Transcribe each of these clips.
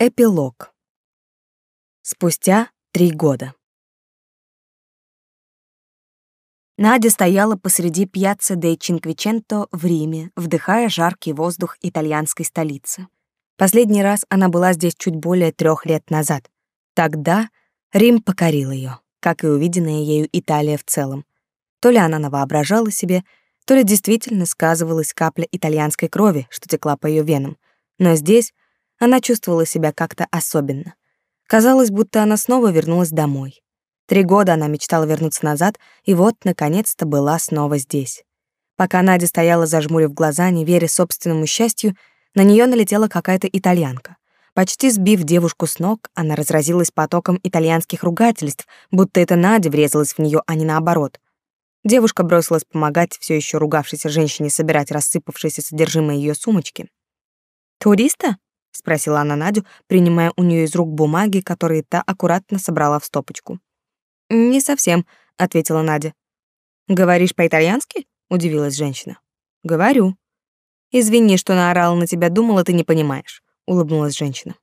Эпилог. Спустя три года. Надя стояла посреди пьяцца де Чинквиченто в Риме, вдыхая жаркий воздух итальянской столицы. Последний раз она была здесь чуть более трех лет назад. Тогда Рим покорил ее, как и увиденная ею Италия в целом. То ли она навоображала себе, то ли действительно сказывалась капля итальянской крови, что текла по ее венам. Но здесь она чувствовала себя как-то особенно. Казалось, будто она снова вернулась домой. Три года она мечтала вернуться назад, и вот, наконец-то, была снова здесь. Пока Надя стояла, зажмурив глаза, не веря собственному счастью, на нее налетела какая-то итальянка. Почти сбив девушку с ног, она разразилась потоком итальянских ругательств, будто это Надя врезалась в нее, а не наоборот. Девушка бросилась помогать все еще ругавшейся женщине собирать рассыпавшееся содержимое ее сумочки. «Туриста?» Спросила она Надю, принимая у нее из рук бумаги, которые та аккуратно собрала в стопочку. Не совсем, ответила Надя. Говоришь по-итальянски? удивилась женщина. Говорю. Извини, что наорала на тебя, думала, ты не понимаешь, улыбнулась женщина.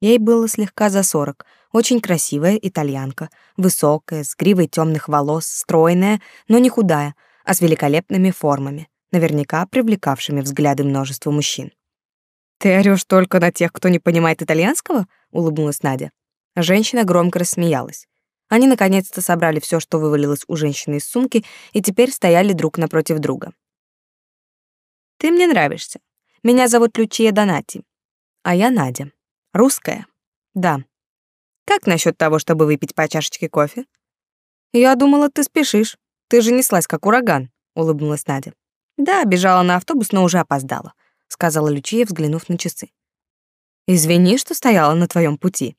Ей было слегка за сорок. Очень красивая итальянка, высокая, с гривой темных волос, стройная, но не худая, а с великолепными формами, наверняка привлекавшими взгляды множества мужчин. Ты орёшь только на тех, кто не понимает итальянского? улыбнулась Надя. Женщина громко рассмеялась. Они наконец-то собрали все, что вывалилось у женщины из сумки, и теперь стояли друг напротив друга. Ты мне нравишься. Меня зовут Лючия Донати. А я Надя. Русская. Да. Как насчет того, чтобы выпить по чашечке кофе? Я думала, ты спешишь. Ты же неслась как ураган, улыбнулась Надя. Да, бежала на автобус, но уже опоздала сказала Лючия, взглянув на часы. Извини, что стояла на твоем пути.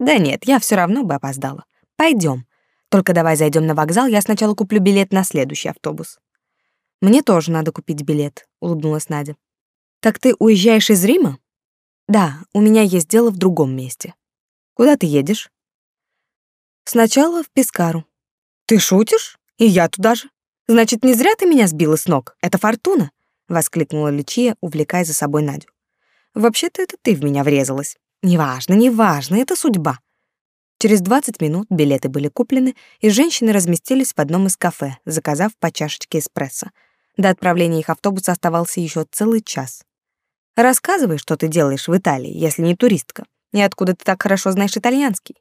Да нет, я все равно бы опоздала. Пойдем. Только давай зайдем на вокзал, я сначала куплю билет на следующий автобус. Мне тоже надо купить билет, улыбнулась Надя. Так ты уезжаешь из Рима? Да, у меня есть дело в другом месте. Куда ты едешь? Сначала в Пескару. Ты шутишь? И я туда же. Значит, не зря ты меня сбила с ног. Это фортуна воскликнула Лючия, увлекая за собой Надю. Вообще-то это ты в меня врезалась. Неважно, неважно, это судьба. Через 20 минут билеты были куплены, и женщины разместились в одном из кафе, заказав по чашечке эспрессо. До отправления их автобуса оставался еще целый час. Рассказывай, что ты делаешь в Италии, если не туристка, и откуда ты так хорошо знаешь итальянский.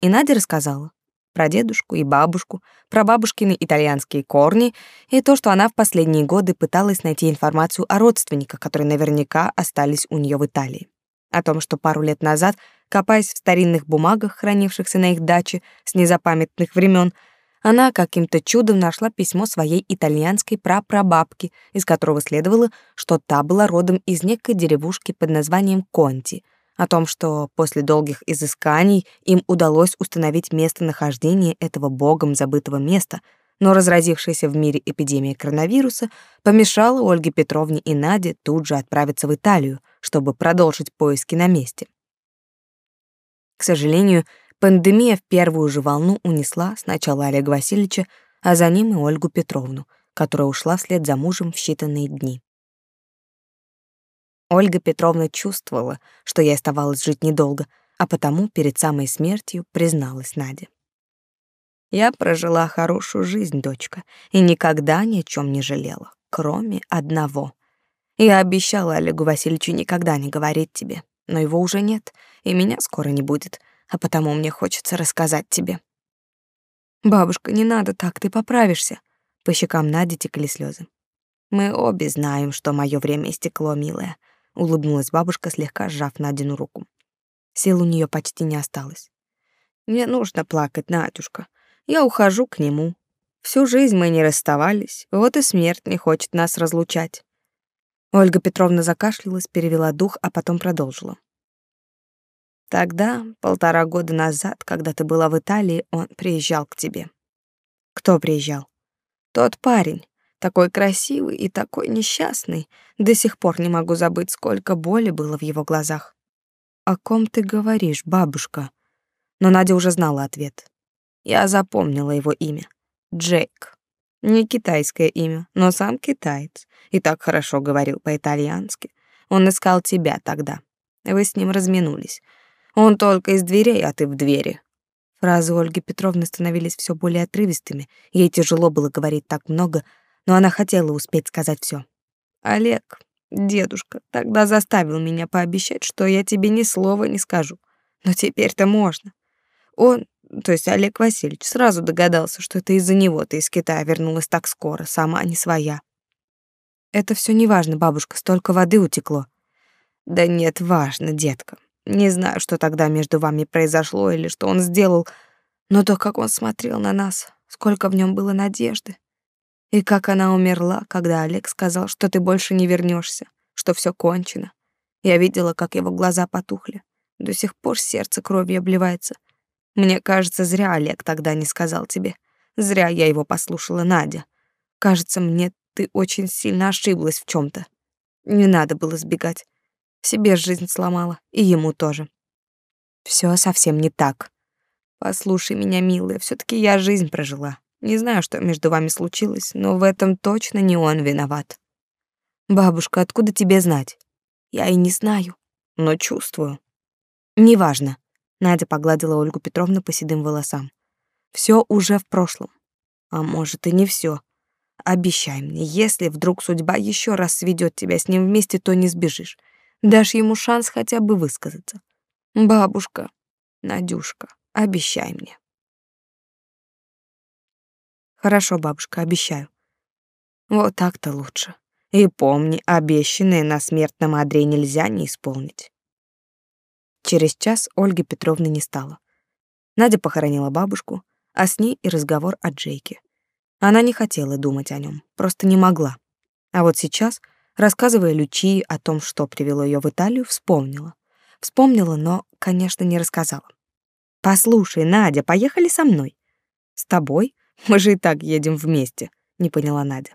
И Надя рассказала про дедушку и бабушку, про бабушкины итальянские корни и то, что она в последние годы пыталась найти информацию о родственниках, которые наверняка остались у нее в Италии. О том, что пару лет назад, копаясь в старинных бумагах, хранившихся на их даче с незапамятных времен, она каким-то чудом нашла письмо своей итальянской прапрабабки, из которого следовало, что та была родом из некой деревушки под названием Конти — о том, что после долгих изысканий им удалось установить местонахождение этого богом забытого места, но разразившаяся в мире эпидемия коронавируса помешала Ольге Петровне и Наде тут же отправиться в Италию, чтобы продолжить поиски на месте. К сожалению, пандемия в первую же волну унесла сначала Олега Васильевича, а за ним и Ольгу Петровну, которая ушла вслед за мужем в считанные дни. Ольга Петровна чувствовала, что ей оставалось жить недолго, а потому перед самой смертью призналась Наде. «Я прожила хорошую жизнь, дочка, и никогда ни о чем не жалела, кроме одного. Я обещала Олегу Васильевичу никогда не говорить тебе, но его уже нет, и меня скоро не будет, а потому мне хочется рассказать тебе». «Бабушка, не надо так, ты поправишься». По щекам Нади текли слезы. «Мы обе знаем, что мое время истекло, милая улыбнулась бабушка, слегка сжав Надину руку. Сил у нее почти не осталось. Не нужно плакать, Надюшка. Я ухожу к нему. Всю жизнь мы не расставались, вот и смерть не хочет нас разлучать. Ольга Петровна закашлялась, перевела дух, а потом продолжила. Тогда, полтора года назад, когда ты была в Италии, он приезжал к тебе. Кто приезжал? Тот парень, такой красивый и такой несчастный. До сих пор не могу забыть, сколько боли было в его глазах. «О ком ты говоришь, бабушка?» Но Надя уже знала ответ. Я запомнила его имя. Джейк. Не китайское имя, но сам китаец. И так хорошо говорил по-итальянски. Он искал тебя тогда. Вы с ним разминулись. Он только из дверей, а ты в двери. Фразы Ольги Петровны становились все более отрывистыми. Ей тяжело было говорить так много, но она хотела успеть сказать все. Олег, дедушка, тогда заставил меня пообещать, что я тебе ни слова не скажу. Но теперь-то можно. Он, то есть Олег Васильевич, сразу догадался, что это из-за него ты из Китая вернулась так скоро, сама не своя. Это все не важно, бабушка, столько воды утекло. Да нет, важно, детка. Не знаю, что тогда между вами произошло или что он сделал, но то, как он смотрел на нас, сколько в нем было надежды. И как она умерла, когда Олег сказал, что ты больше не вернешься, что все кончено. Я видела, как его глаза потухли. До сих пор сердце кровью обливается. Мне кажется, зря Олег тогда не сказал тебе. Зря я его послушала, Надя. Кажется, мне ты очень сильно ошиблась в чем то Не надо было сбегать. Себе жизнь сломала, и ему тоже. Все совсем не так. Послушай меня, милая, все таки я жизнь прожила. Не знаю, что между вами случилось, но в этом точно не он виноват. Бабушка, откуда тебе знать? Я и не знаю, но чувствую. Неважно. Надя погладила Ольгу Петровну по седым волосам. Все уже в прошлом. А может, и не все. Обещай мне, если вдруг судьба еще раз сведет тебя с ним вместе, то не сбежишь. Дашь ему шанс хотя бы высказаться. Бабушка, Надюшка, обещай мне. Хорошо, бабушка, обещаю. Вот так-то лучше. И помни, обещанное на смертном одре нельзя не исполнить. Через час Ольги Петровны не стало. Надя похоронила бабушку, а с ней и разговор о Джейке. Она не хотела думать о нем, просто не могла. А вот сейчас, рассказывая Лючии о том, что привело ее в Италию, вспомнила. Вспомнила, но, конечно, не рассказала. «Послушай, Надя, поехали со мной». «С тобой? Мы же и так едем вместе, не поняла Надя.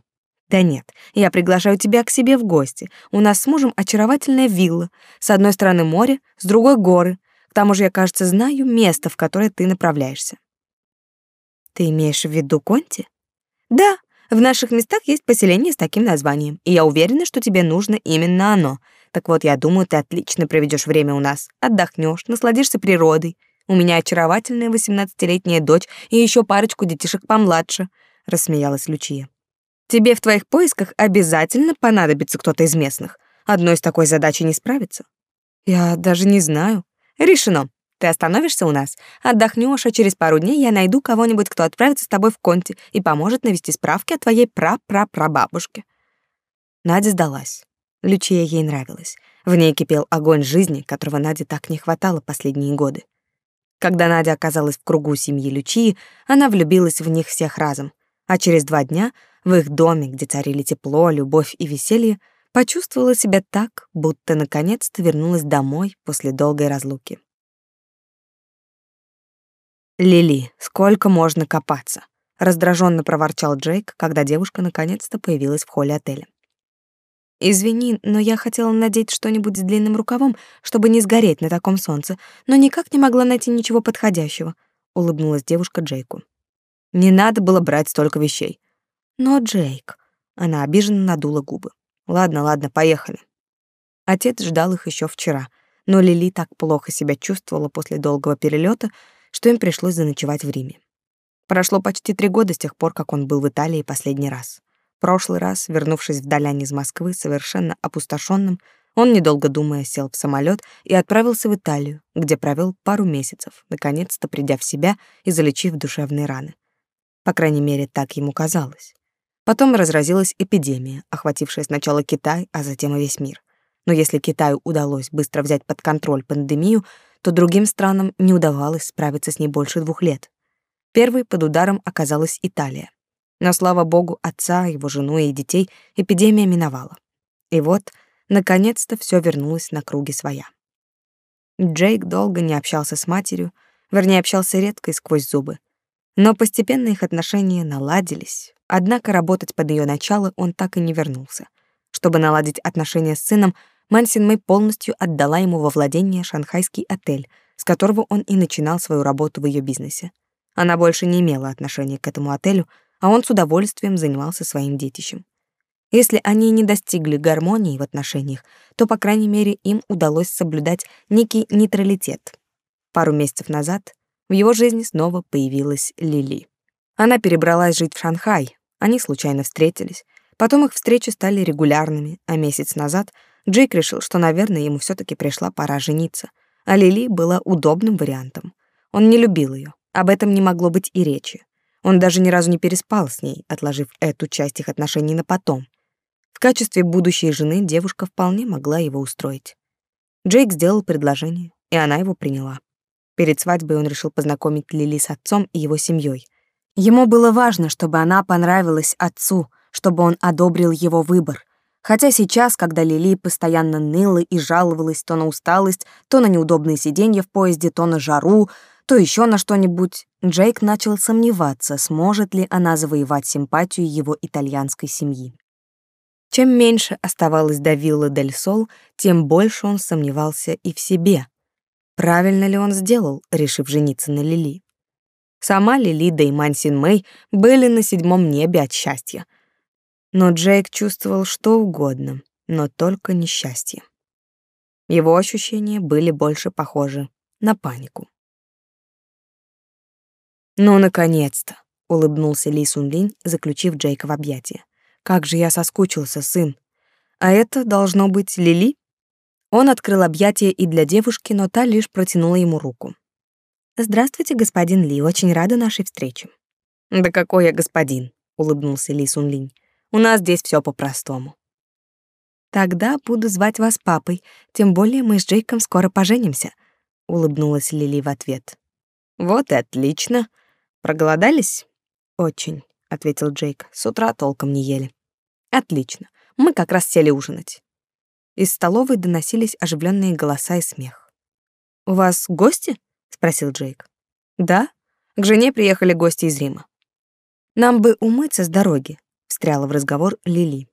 Да нет, я приглашаю тебя к себе в гости. У нас с мужем очаровательная вилла. С одной стороны море, с другой горы. К тому же я, кажется, знаю место, в которое ты направляешься. Ты имеешь в виду Конти? Да, в наших местах есть поселение с таким названием, и я уверена, что тебе нужно именно оно. Так вот, я думаю, ты отлично проведешь время у нас. Отдохнешь, насладишься природой. У меня очаровательная восемнадцатилетняя дочь и еще парочку детишек помладше, рассмеялась Лючия. Тебе в твоих поисках обязательно понадобится кто-то из местных. Одной с такой задачей не справиться. Я даже не знаю. Решено. Ты остановишься у нас, отдохнешь, а через пару дней я найду кого-нибудь, кто отправится с тобой в Конти и поможет навести справки о твоей пра-пра-прабабушке. Надя сдалась. Лючия ей нравилась. В ней кипел огонь жизни, которого Наде так не хватало последние годы. Когда Надя оказалась в кругу семьи Лючии, она влюбилась в них всех разом, а через два дня в их доме, где царили тепло, любовь и веселье, почувствовала себя так, будто наконец-то вернулась домой после долгой разлуки. «Лили, сколько можно копаться?» — раздраженно проворчал Джейк, когда девушка наконец-то появилась в холле отеля. Извини, но я хотела надеть что-нибудь с длинным рукавом, чтобы не сгореть на таком солнце, но никак не могла найти ничего подходящего, улыбнулась девушка Джейку. Не надо было брать столько вещей. Но Джейк, она обиженно надула губы. Ладно, ладно, поехали. Отец ждал их еще вчера, но Лили так плохо себя чувствовала после долгого перелета, что им пришлось заночевать в Риме. Прошло почти три года с тех пор, как он был в Италии последний раз прошлый раз, вернувшись в Далянь из Москвы совершенно опустошенным, он, недолго думая, сел в самолет и отправился в Италию, где провел пару месяцев, наконец-то придя в себя и залечив душевные раны. По крайней мере, так ему казалось. Потом разразилась эпидемия, охватившая сначала Китай, а затем и весь мир. Но если Китаю удалось быстро взять под контроль пандемию, то другим странам не удавалось справиться с ней больше двух лет. Первой под ударом оказалась Италия. Но, слава богу, отца, его жену и детей эпидемия миновала. И вот, наконец-то, все вернулось на круги своя. Джейк долго не общался с матерью, вернее, общался редко и сквозь зубы. Но постепенно их отношения наладились, однако работать под ее начало он так и не вернулся. Чтобы наладить отношения с сыном, Мансин Мэй полностью отдала ему во владение шанхайский отель, с которого он и начинал свою работу в ее бизнесе. Она больше не имела отношения к этому отелю, а он с удовольствием занимался своим детищем. Если они не достигли гармонии в отношениях, то, по крайней мере, им удалось соблюдать некий нейтралитет. Пару месяцев назад в его жизни снова появилась Лили. Она перебралась жить в Шанхай, они случайно встретились. Потом их встречи стали регулярными, а месяц назад Джейк решил, что, наверное, ему все таки пришла пора жениться. А Лили была удобным вариантом. Он не любил ее, об этом не могло быть и речи. Он даже ни разу не переспал с ней, отложив эту часть их отношений на потом. В качестве будущей жены девушка вполне могла его устроить. Джейк сделал предложение, и она его приняла. Перед свадьбой он решил познакомить Лили с отцом и его семьей. Ему было важно, чтобы она понравилась отцу, чтобы он одобрил его выбор. Хотя сейчас, когда Лили постоянно ныла и жаловалась то на усталость, то на неудобные сиденья в поезде, то на жару, то еще на что-нибудь, Джейк начал сомневаться, сможет ли она завоевать симпатию его итальянской семьи. Чем меньше оставалось до виллы Дель Сол, тем больше он сомневался и в себе. Правильно ли он сделал, решив жениться на Лили? Сама Лили да и Мансин Мэй были на седьмом небе от счастья. Но Джейк чувствовал что угодно, но только несчастье. Его ощущения были больше похожи на панику. «Ну, наконец-то!» — улыбнулся Ли Сун Линь, заключив Джейка в объятия. Как же я соскучился, сын. А это должно быть Лили? Он открыл объятия и для девушки, но та лишь протянула ему руку. Здравствуйте, господин Ли, очень рада нашей встрече. Да какой я господин, улыбнулся Ли Сун Линь. У нас здесь все по-простому. Тогда буду звать вас папой, тем более мы с Джейком скоро поженимся, улыбнулась Лили в ответ. Вот и отлично. Проголодались? Очень ответил Джейк. С утра толком не ели. Отлично. Мы как раз сели ужинать. Из столовой доносились оживленные голоса и смех. У вас гости? спросил Джейк. Да, к жене приехали гости из Рима. Нам бы умыться с дороги, встряла в разговор Лили.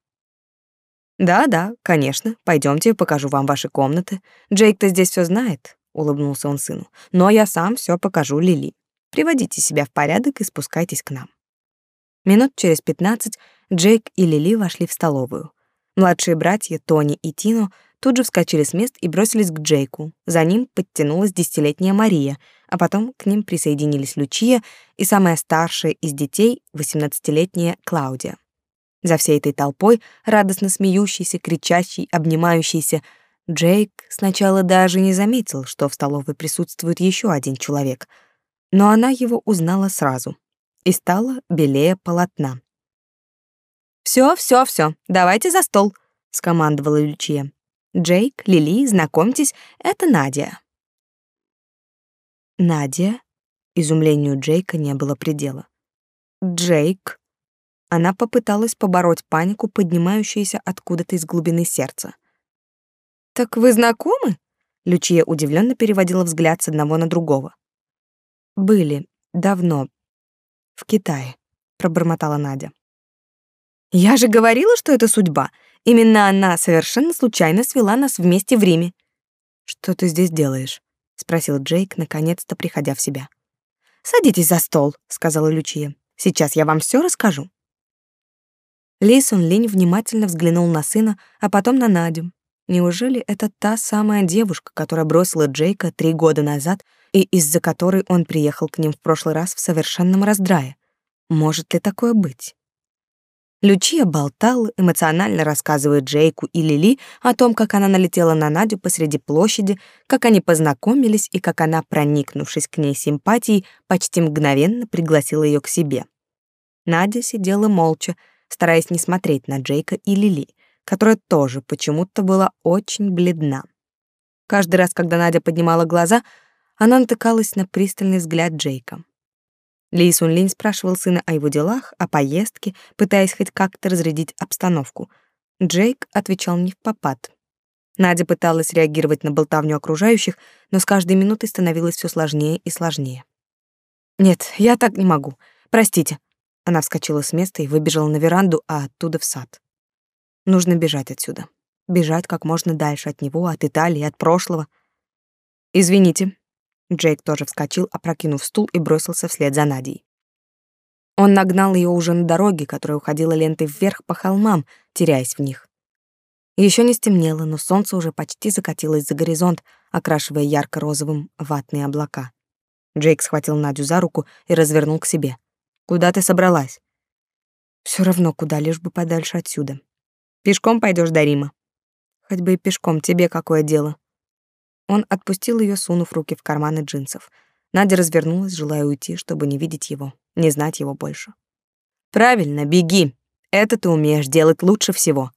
Да-да, конечно. Пойдемте, покажу вам ваши комнаты. Джейк-то здесь все знает, улыбнулся он сыну. Но я сам все покажу Лили. Приводите себя в порядок и спускайтесь к нам. Минут через пятнадцать Джейк и Лили вошли в столовую. Младшие братья Тони и Тино тут же вскочили с мест и бросились к Джейку. За ним подтянулась десятилетняя Мария, а потом к ним присоединились Лючия и самая старшая из детей, восемнадцатилетняя Клаудия. За всей этой толпой, радостно смеющейся, кричащей, обнимающейся, Джейк сначала даже не заметил, что в столовой присутствует еще один человек, но она его узнала сразу и стала белее полотна. Все, все, все, давайте за стол», — скомандовала Лючия. «Джейк, Лили, знакомьтесь, это Надя». «Надя?» Изумлению Джейка не было предела. «Джейк?» Она попыталась побороть панику, поднимающуюся откуда-то из глубины сердца. «Так вы знакомы?» Лючия удивленно переводила взгляд с одного на другого. «Были. Давно в Китае, пробормотала Надя. Я же говорила, что это судьба. Именно она совершенно случайно свела нас вместе в Риме. Что ты здесь делаешь? спросил Джейк, наконец-то приходя в себя. Садитесь за стол, сказала Лючия. Сейчас я вам все расскажу. Ли Сун Линь внимательно взглянул на сына, а потом на Надю. Неужели это та самая девушка, которая бросила Джейка три года назад и из-за которой он приехал к ним в прошлый раз в совершенном раздрае. Может ли такое быть? Лючия болтала, эмоционально рассказывая Джейку и Лили о том, как она налетела на Надю посреди площади, как они познакомились и как она, проникнувшись к ней симпатией, почти мгновенно пригласила ее к себе. Надя сидела молча, стараясь не смотреть на Джейка и Лили, которая тоже почему-то была очень бледна. Каждый раз, когда Надя поднимала глаза, она натыкалась на пристальный взгляд Джейка. Ли Сун Линь спрашивал сына о его делах, о поездке, пытаясь хоть как-то разрядить обстановку. Джейк отвечал не в попад. Надя пыталась реагировать на болтовню окружающих, но с каждой минутой становилось все сложнее и сложнее. «Нет, я так не могу. Простите». Она вскочила с места и выбежала на веранду, а оттуда в сад. Нужно бежать отсюда. Бежать как можно дальше от него, от Италии, от прошлого. «Извините», Джейк тоже вскочил, опрокинув стул и бросился вслед за Надей. Он нагнал ее уже на дороге, которая уходила лентой вверх по холмам, теряясь в них. Еще не стемнело, но солнце уже почти закатилось за горизонт, окрашивая ярко-розовым ватные облака. Джейк схватил Надю за руку и развернул к себе. «Куда ты собралась?» Все равно куда, лишь бы подальше отсюда. Пешком пойдешь до Рима. Хоть бы и пешком, тебе какое дело? Он отпустил ее, сунув руки в карманы джинсов. Надя развернулась, желая уйти, чтобы не видеть его, не знать его больше. Правильно, беги. Это ты умеешь делать лучше всего.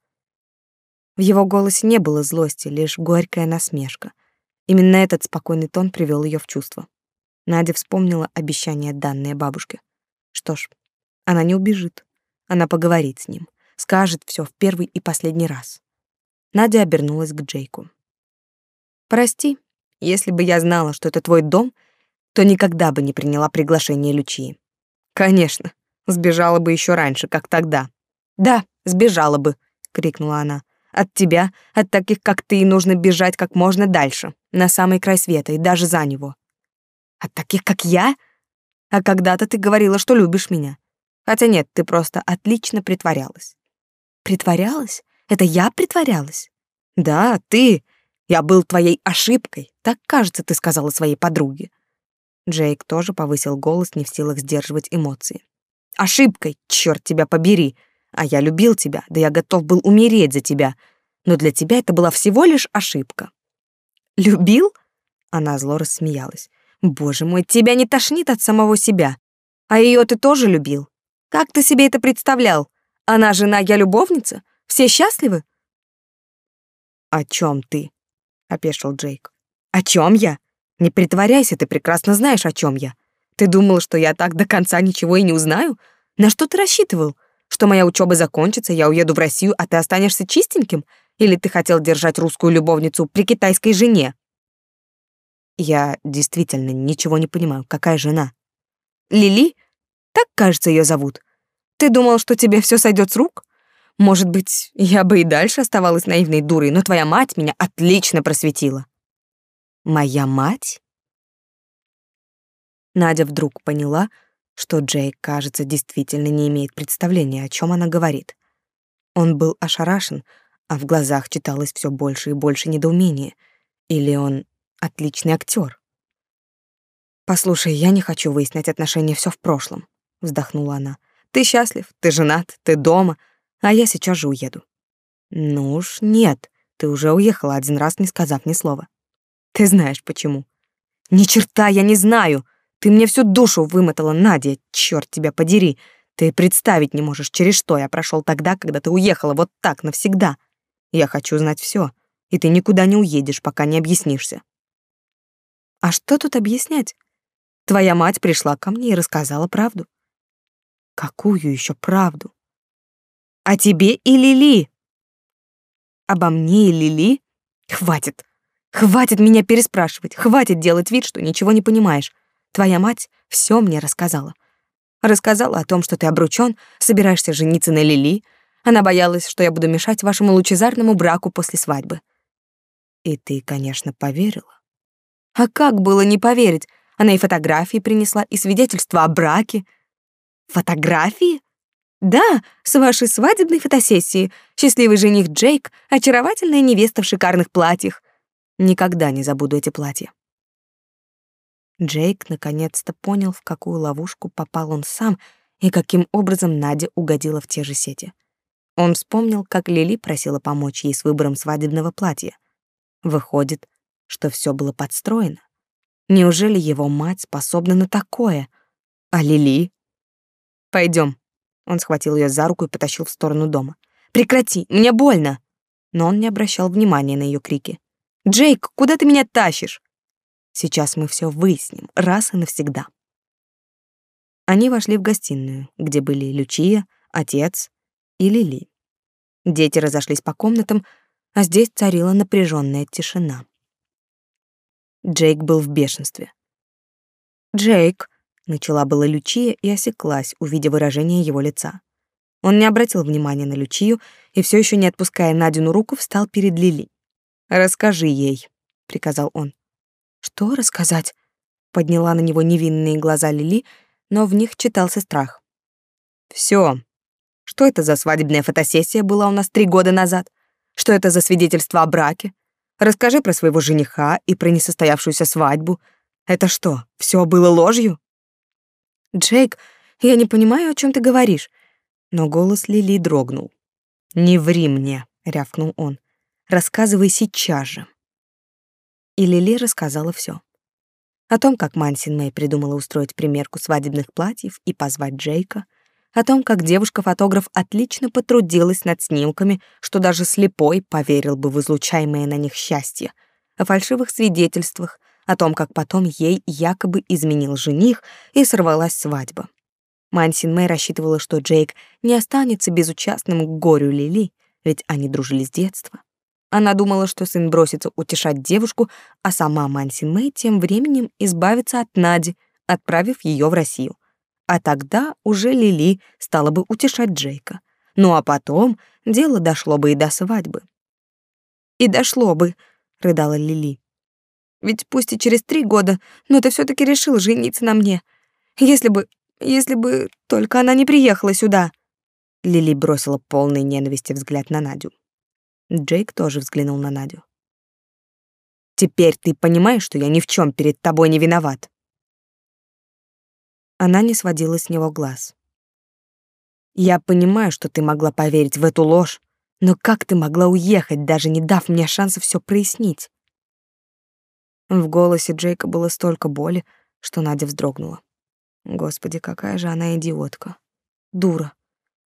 В его голосе не было злости, лишь горькая насмешка. Именно этот спокойный тон привел ее в чувство. Надя вспомнила обещание данное бабушке. Что ж, она не убежит. Она поговорит с ним, скажет все в первый и последний раз. Надя обернулась к Джейку. Прости, если бы я знала, что это твой дом, то никогда бы не приняла приглашение Лючии. Конечно, сбежала бы еще раньше, как тогда. Да, сбежала бы, крикнула она. От тебя, от таких, как ты, нужно бежать как можно дальше, на самый край света и даже за него. От таких, как я? А когда-то ты говорила, что любишь меня. Хотя нет, ты просто отлично притворялась. Притворялась? Это я притворялась? Да, ты. Я был твоей ошибкой. Так, кажется, ты сказала своей подруге. Джейк тоже повысил голос, не в силах сдерживать эмоции. Ошибкой, черт тебя побери. А я любил тебя, да я готов был умереть за тебя. Но для тебя это была всего лишь ошибка. Любил? Она зло рассмеялась. Боже мой, тебя не тошнит от самого себя. А ее ты тоже любил? Как ты себе это представлял? Она жена, я любовница? Все счастливы? О чем ты? Опешил Джейк. О чем я? Не притворяйся, ты прекрасно знаешь, о чем я. Ты думал, что я так до конца ничего и не узнаю? На что ты рассчитывал? Что моя учеба закончится, я уеду в Россию, а ты останешься чистеньким? Или ты хотел держать русскую любовницу при китайской жене? Я действительно ничего не понимаю. Какая жена? Лили? Так, кажется, ее зовут. Ты думал, что тебе все сойдет с рук? Может быть, я бы и дальше оставалась наивной дурой, но твоя мать меня отлично просветила. Моя мать? Надя вдруг поняла, что Джейк, кажется, действительно не имеет представления, о чем она говорит. Он был ошарашен, а в глазах читалось все больше и больше недоумения. Или он отличный актер? «Послушай, я не хочу выяснять отношения, все в прошлом вздохнула она. Ты счастлив, ты женат, ты дома, а я сейчас же уеду. Ну уж нет, ты уже уехала один раз, не сказав ни слова. Ты знаешь почему? Ни черта я не знаю. Ты мне всю душу вымотала, Надя, черт тебя подери. Ты представить не можешь, через что я прошел тогда, когда ты уехала вот так навсегда. Я хочу знать все, и ты никуда не уедешь, пока не объяснишься. А что тут объяснять? Твоя мать пришла ко мне и рассказала правду. Какую еще правду? О тебе и Лили. Обо мне и Лили? Хватит. Хватит меня переспрашивать. Хватит делать вид, что ничего не понимаешь. Твоя мать все мне рассказала. Рассказала о том, что ты обручён, собираешься жениться на Лили. Она боялась, что я буду мешать вашему лучезарному браку после свадьбы. И ты, конечно, поверила. А как было не поверить? Она и фотографии принесла, и свидетельство о браке. Фотографии? Да, с вашей свадебной фотосессии. Счастливый жених Джейк, очаровательная невеста в шикарных платьях. Никогда не забуду эти платья. Джейк наконец-то понял, в какую ловушку попал он сам и каким образом Надя угодила в те же сети. Он вспомнил, как Лили просила помочь ей с выбором свадебного платья. Выходит, что все было подстроено. Неужели его мать способна на такое? А Лили? Пойдем. Он схватил ее за руку и потащил в сторону дома. Прекрати, мне больно. Но он не обращал внимания на ее крики. Джейк, куда ты меня тащишь? Сейчас мы все выясним, раз и навсегда. Они вошли в гостиную, где были Лючия, отец и Лили. Дети разошлись по комнатам, а здесь царила напряженная тишина. Джейк был в бешенстве. «Джейк, Начала была Лючия и осеклась, увидя выражение его лица. Он не обратил внимания на Лючию и все еще не отпуская Надину руку, встал перед Лили. «Расскажи ей», — приказал он. «Что рассказать?» Подняла на него невинные глаза Лили, но в них читался страх. Все. Что это за свадебная фотосессия была у нас три года назад? Что это за свидетельство о браке? Расскажи про своего жениха и про несостоявшуюся свадьбу. Это что, все было ложью? Джейк, я не понимаю, о чем ты говоришь. Но голос Лили дрогнул. Не ври мне, рявкнул он. Рассказывай сейчас же. И Лили рассказала все о том, как Мансин Мэй придумала устроить примерку свадебных платьев и позвать Джейка, о том, как девушка-фотограф отлично потрудилась над снимками, что даже слепой поверил бы в излучаемое на них счастье, о фальшивых свидетельствах, о том, как потом ей якобы изменил жених и сорвалась свадьба. Мансин Мэй рассчитывала, что Джейк не останется безучастным к горю Лили, ведь они дружили с детства. Она думала, что сын бросится утешать девушку, а сама Мансин Мэй тем временем избавится от Нади, отправив ее в Россию. А тогда уже Лили стала бы утешать Джейка. Ну а потом дело дошло бы и до свадьбы. «И дошло бы», — рыдала Лили. «Ведь пусть и через три года, но ты все таки решил жениться на мне. Если бы... если бы только она не приехала сюда». Лили бросила полный ненависти взгляд на Надю. Джейк тоже взглянул на Надю. Теперь ты понимаешь, что я ни в чем перед тобой не виноват. Она не сводила с него глаз. Я понимаю, что ты могла поверить в эту ложь, но как ты могла уехать, даже не дав мне шанса все прояснить? В голосе Джейка было столько боли, что Надя вздрогнула. Господи, какая же она идиотка. Дура.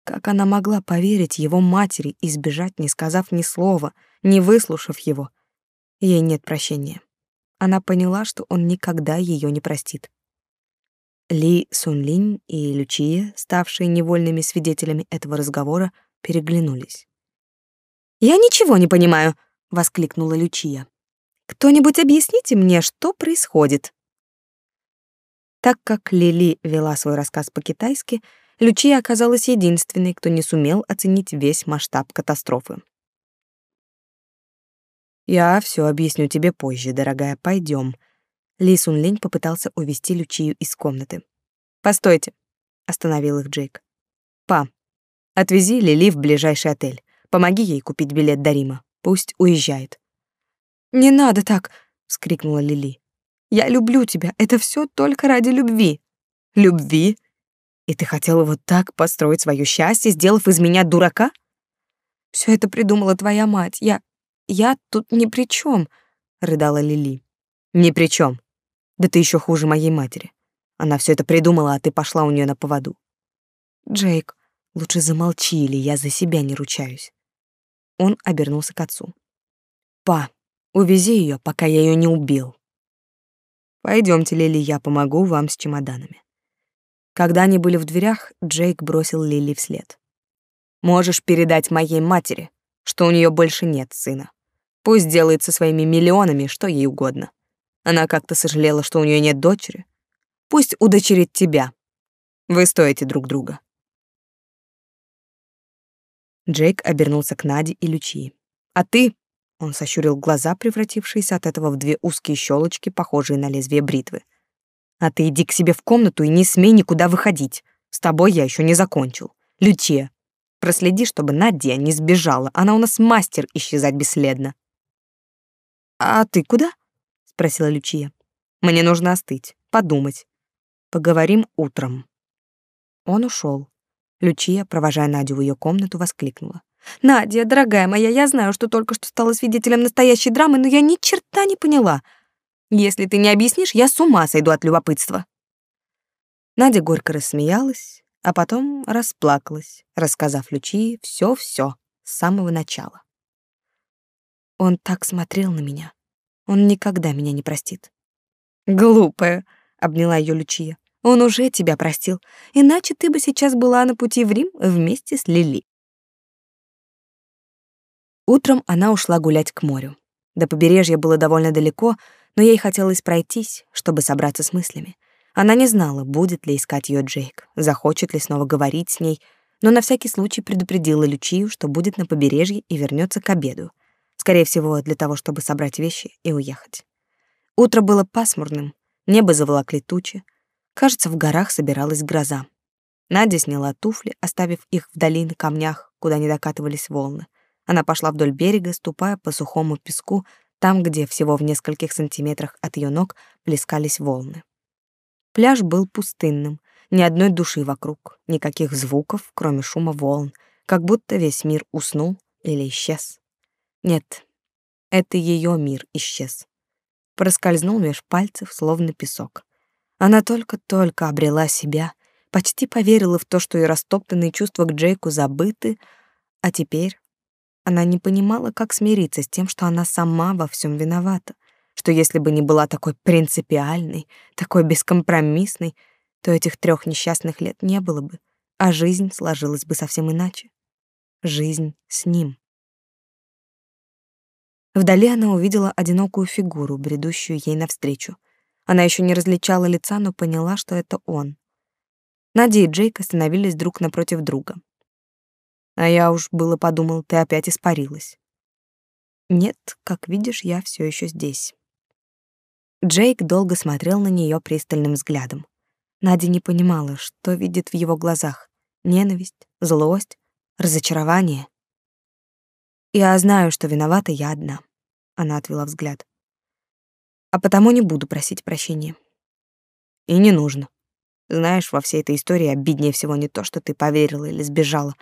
Как она могла поверить его матери и сбежать, не сказав ни слова, не выслушав его? Ей нет прощения. Она поняла, что он никогда ее не простит. Ли Сунлинь и Лючия, ставшие невольными свидетелями этого разговора, переглянулись. «Я ничего не понимаю», — воскликнула Лючия. «Кто-нибудь объясните мне, что происходит?» Так как Лили вела свой рассказ по-китайски, Лючия оказалась единственной, кто не сумел оценить весь масштаб катастрофы. «Я все объясню тебе позже, дорогая, пойдем. Ли Сун Линь попытался увести Лючию из комнаты. «Постойте», — остановил их Джейк. «Па, отвези Лили в ближайший отель. Помоги ей купить билет до Рима. Пусть уезжает». «Не надо так!» — вскрикнула Лили. «Я люблю тебя. Это все только ради любви». «Любви? И ты хотела вот так построить свое счастье, сделав из меня дурака? Все это придумала твоя мать. Я... я тут ни при чем, рыдала Лили. Ни при чем. Да ты еще хуже моей матери. Она все это придумала, а ты пошла у нее на поводу. Джейк, лучше замолчи, или я за себя не ручаюсь. Он обернулся к отцу. Па, увези ее, пока я ее не убил. Пойдемте, Лили, я помогу вам с чемоданами. Когда они были в дверях, Джейк бросил Лили вслед. «Можешь передать моей матери, что у нее больше нет сына. Пусть делает со своими миллионами что ей угодно. Она как-то сожалела, что у нее нет дочери. Пусть удочерит тебя. Вы стоите друг друга». Джейк обернулся к Наде и Лючии. «А ты?» — он сощурил глаза, превратившиеся от этого в две узкие щелочки, похожие на лезвие бритвы. А ты иди к себе в комнату и не смей никуда выходить. С тобой я еще не закончил. Лючия, проследи, чтобы Надя не сбежала. Она у нас мастер исчезать бесследно. А ты куда? спросила Лючия. Мне нужно остыть, подумать. Поговорим утром. Он ушел. Лючия, провожая Надю в ее комнату, воскликнула: "Надя, дорогая моя, я знаю, что только что стала свидетелем настоящей драмы, но я ни черта не поняла. Если ты не объяснишь, я с ума сойду от любопытства. Надя горько рассмеялась, а потом расплакалась, рассказав Лючии все-все с самого начала. Он так смотрел на меня. Он никогда меня не простит. Глупая, обняла ее Лючия. Он уже тебя простил, иначе ты бы сейчас была на пути в Рим вместе с Лили. Утром она ушла гулять к морю. До побережья было довольно далеко, но ей хотелось пройтись, чтобы собраться с мыслями. Она не знала, будет ли искать ее Джейк, захочет ли снова говорить с ней, но на всякий случай предупредила Лючию, что будет на побережье и вернется к обеду. Скорее всего, для того, чтобы собрать вещи и уехать. Утро было пасмурным, небо заволокли тучи. Кажется, в горах собиралась гроза. Надя сняла туфли, оставив их вдали на камнях, куда не докатывались волны. Она пошла вдоль берега, ступая по сухому песку, там, где всего в нескольких сантиметрах от ее ног плескались волны. Пляж был пустынным, ни одной души вокруг, никаких звуков, кроме шума волн, как будто весь мир уснул или исчез. Нет, это ее мир исчез. Проскользнул меж пальцев, словно песок. Она только-только обрела себя, почти поверила в то, что и растоптанные чувства к Джейку забыты, а теперь она не понимала, как смириться с тем, что она сама во всем виновата, что если бы не была такой принципиальной, такой бескомпромиссной, то этих трех несчастных лет не было бы, а жизнь сложилась бы совсем иначе. Жизнь с ним. Вдали она увидела одинокую фигуру, бредущую ей навстречу. Она еще не различала лица, но поняла, что это он. Надя и Джейк остановились друг напротив друга. А я уж было подумал, ты опять испарилась. Нет, как видишь, я все еще здесь. Джейк долго смотрел на нее пристальным взглядом. Надя не понимала, что видит в его глазах: ненависть, злость, разочарование. Я знаю, что виновата я одна. Она отвела взгляд. А потому не буду просить прощения. И не нужно. Знаешь, во всей этой истории обиднее всего не то, что ты поверила или сбежала,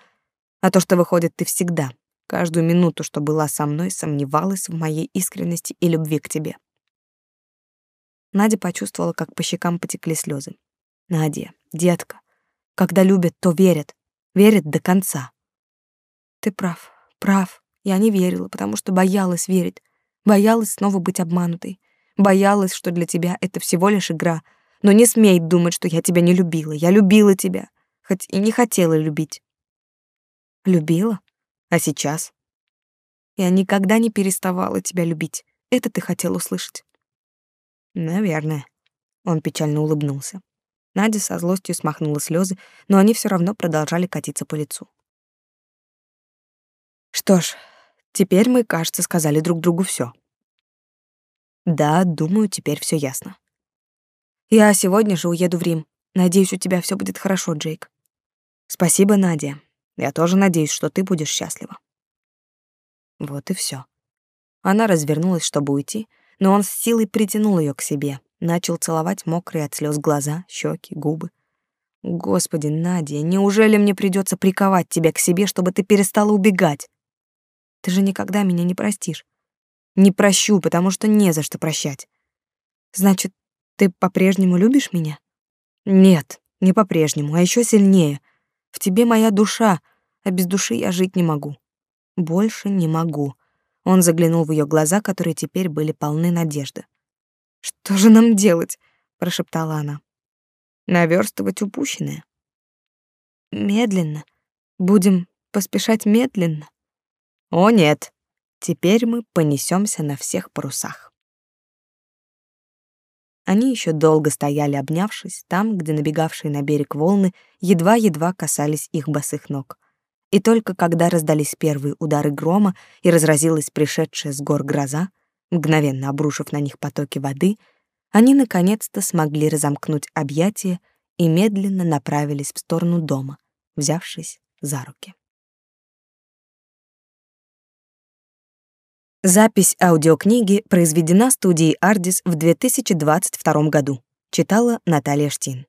а то, что выходит, ты всегда, каждую минуту, что была со мной, сомневалась в моей искренности и любви к тебе. Надя почувствовала, как по щекам потекли слезы. Надя, детка, когда любят, то верят, верят до конца. Ты прав, прав. Я не верила, потому что боялась верить, боялась снова быть обманутой, боялась, что для тебя это всего лишь игра. Но не смей думать, что я тебя не любила. Я любила тебя, хоть и не хотела любить. Любила? А сейчас? Я никогда не переставала тебя любить. Это ты хотел услышать. Наверное. Он печально улыбнулся. Надя со злостью смахнула слезы, но они все равно продолжали катиться по лицу. Что ж, теперь мы, кажется, сказали друг другу все. Да, думаю, теперь все ясно. Я сегодня же уеду в Рим. Надеюсь, у тебя все будет хорошо, Джейк. Спасибо, Надя. Я тоже надеюсь, что ты будешь счастлива. Вот и все. Она развернулась, чтобы уйти, но он с силой притянул ее к себе, начал целовать мокрые от слез глаза, щеки, губы. Господи, Надя, неужели мне придется приковать тебя к себе, чтобы ты перестала убегать? Ты же никогда меня не простишь. Не прощу, потому что не за что прощать. Значит, ты по-прежнему любишь меня? Нет, не по-прежнему, а еще сильнее. В тебе моя душа, а без души я жить не могу. Больше не могу. Он заглянул в ее глаза, которые теперь были полны надежды. Что же нам делать? прошептала она. Наверстывать упущенное. Медленно. Будем поспешать медленно. О нет, теперь мы понесемся на всех парусах. Они еще долго стояли, обнявшись, там, где набегавшие на берег волны едва-едва касались их босых ног. И только когда раздались первые удары грома и разразилась пришедшая с гор гроза, мгновенно обрушив на них потоки воды, они наконец-то смогли разомкнуть объятия и медленно направились в сторону дома, взявшись за руки. Запись аудиокниги произведена студией Ardis в 2022 году. Читала Наталья Штин.